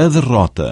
a derrota.